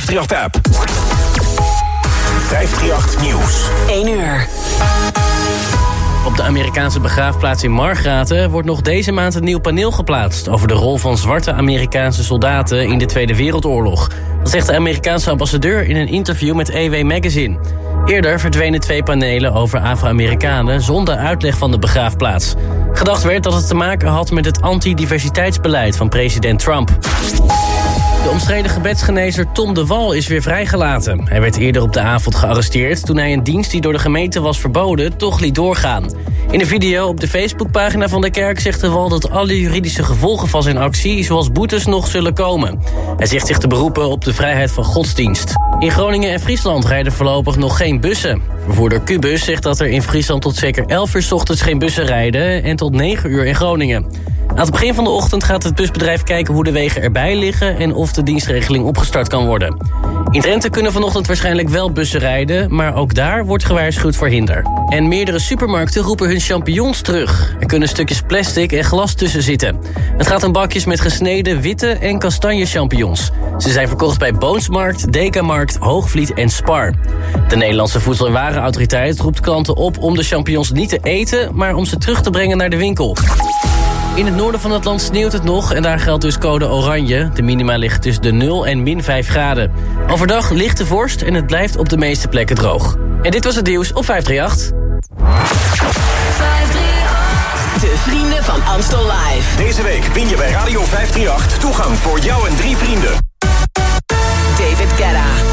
538.nl of de 538-app. 538 Nieuws. 1 uur. Op de Amerikaanse begraafplaats in Margraten wordt nog deze maand een nieuw paneel geplaatst... over de rol van zwarte Amerikaanse soldaten in de Tweede Wereldoorlog. Dat zegt de Amerikaanse ambassadeur in een interview met EW Magazine. Eerder verdwenen twee panelen over Afro-Amerikanen zonder uitleg van de begraafplaats. Gedacht werd dat het te maken had met het antidiversiteitsbeleid van president Trump. De omstreden gebedsgenezer Tom de Wal is weer vrijgelaten. Hij werd eerder op de avond gearresteerd... toen hij een dienst die door de gemeente was verboden toch liet doorgaan. In een video op de Facebookpagina van de kerk zegt de Wal... dat alle juridische gevolgen van zijn actie, zoals boetes, nog zullen komen. Hij zegt zich te beroepen op de vrijheid van godsdienst. In Groningen en Friesland rijden voorlopig nog geen bussen. Vervoerder Cubus zegt dat er in Friesland tot zeker 11 uur s ochtends geen bussen rijden... en tot 9 uur in Groningen. Aan het begin van de ochtend gaat het busbedrijf kijken hoe de wegen erbij liggen... en of de dienstregeling opgestart kan worden. In Drenthe kunnen vanochtend waarschijnlijk wel bussen rijden... maar ook daar wordt gewaarschuwd voor hinder. En meerdere supermarkten roepen hun champignons terug. Er kunnen stukjes plastic en glas tussen zitten. Het gaat om bakjes met gesneden witte en kastanje champignons. Ze zijn verkocht bij Boonsmarkt, Dekamarkt, Hoogvliet en Spar. De Nederlandse Voedsel- en Warenautoriteit roept klanten op om de champignons niet te eten... maar om ze terug te brengen naar de winkel. In het noorden van het land sneeuwt het nog en daar geldt dus code oranje. De minima ligt tussen de 0 en min 5 graden. Overdag ligt de vorst en het blijft op de meeste plekken droog. En dit was het nieuws op 538. 538. De vrienden van Amstel Live. Deze week win je bij Radio 538 toegang voor jou en drie vrienden. David Guetta.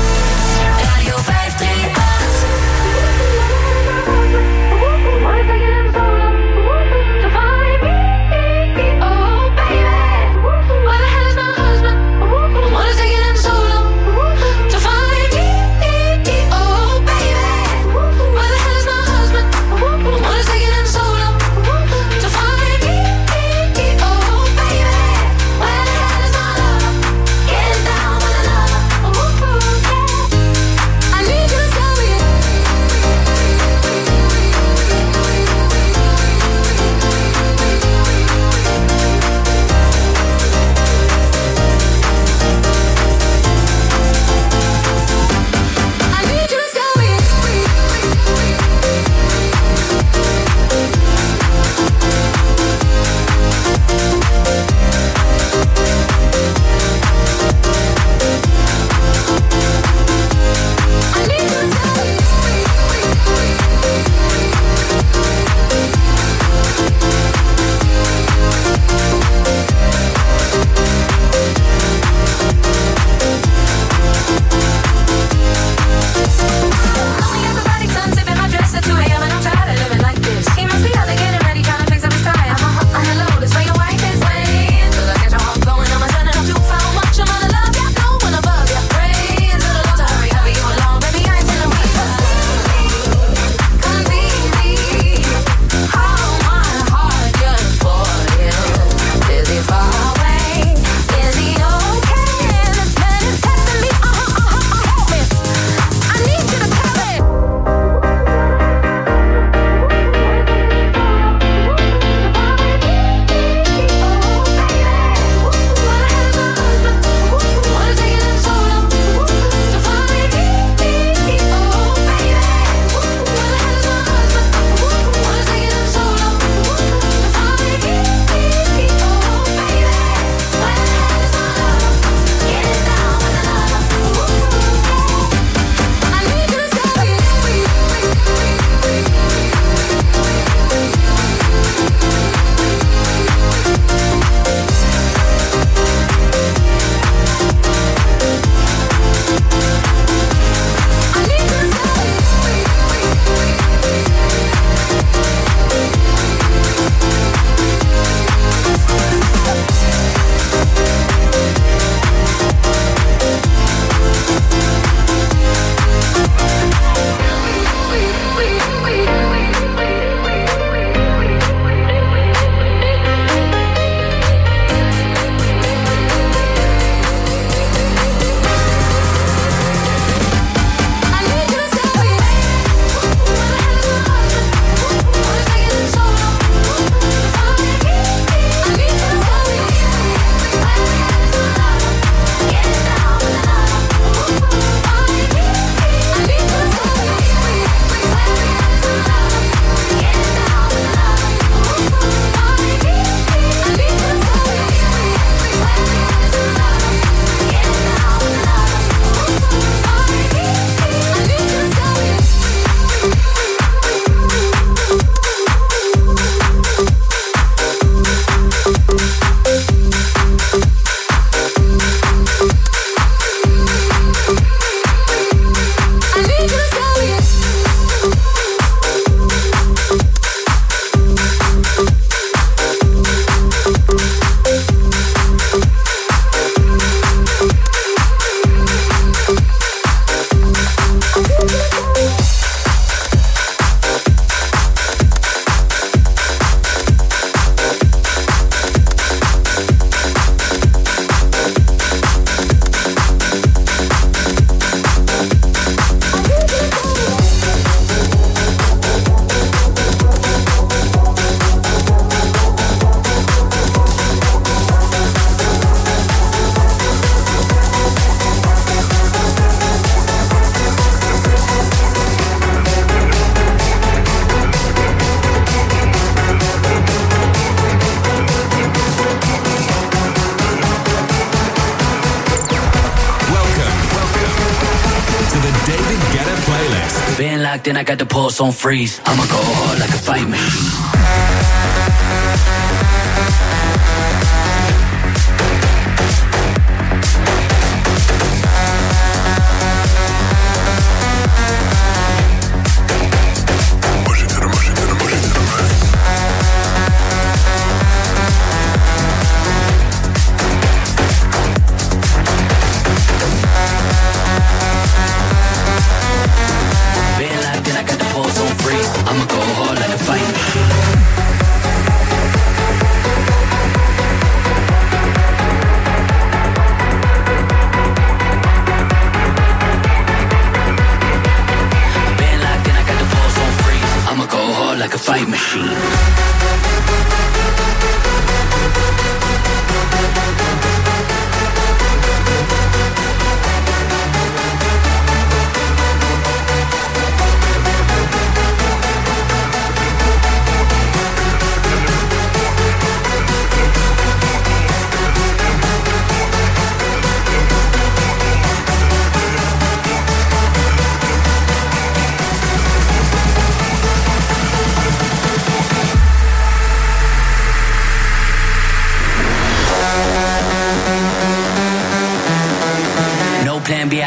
then I got the pulse on freeze. I'm a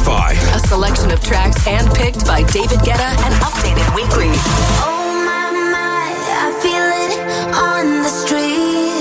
Spotify. A selection of tracks handpicked by David Guetta and updated weekly. Oh my, my, I feel it on the street.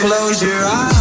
Close your eyes.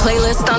Playlist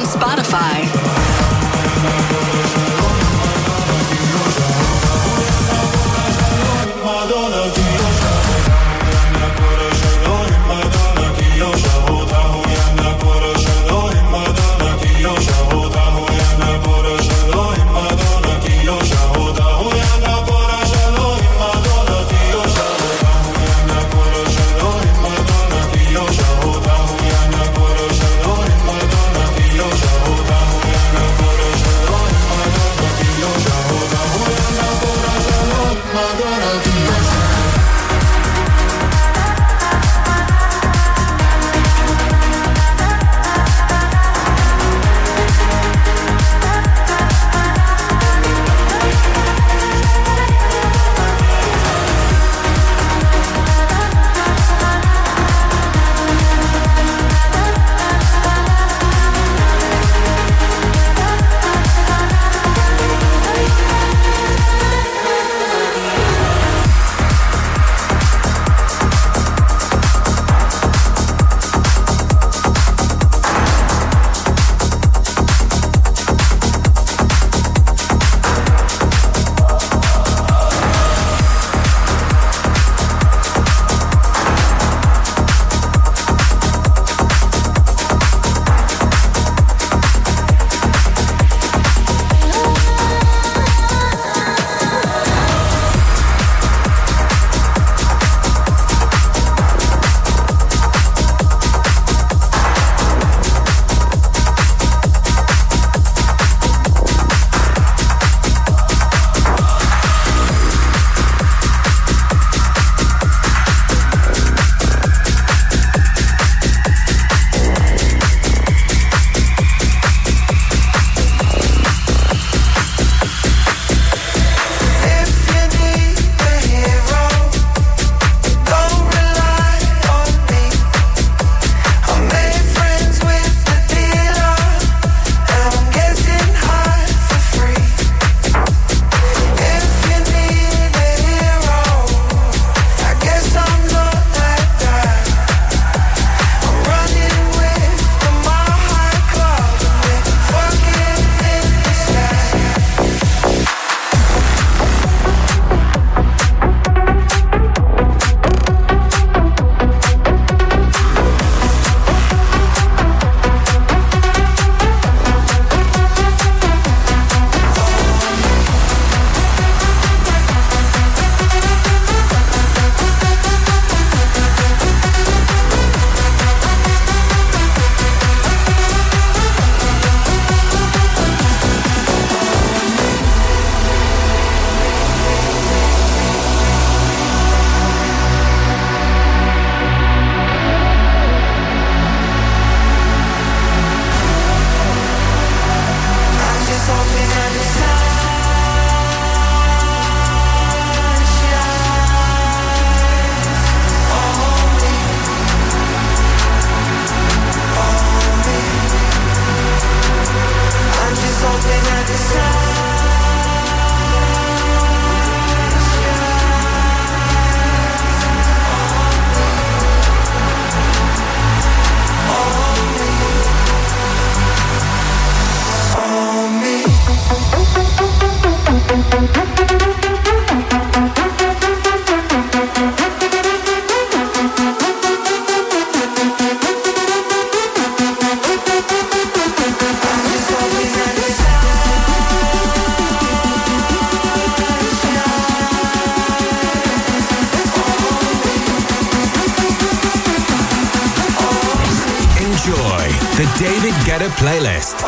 the David Guetta playlist.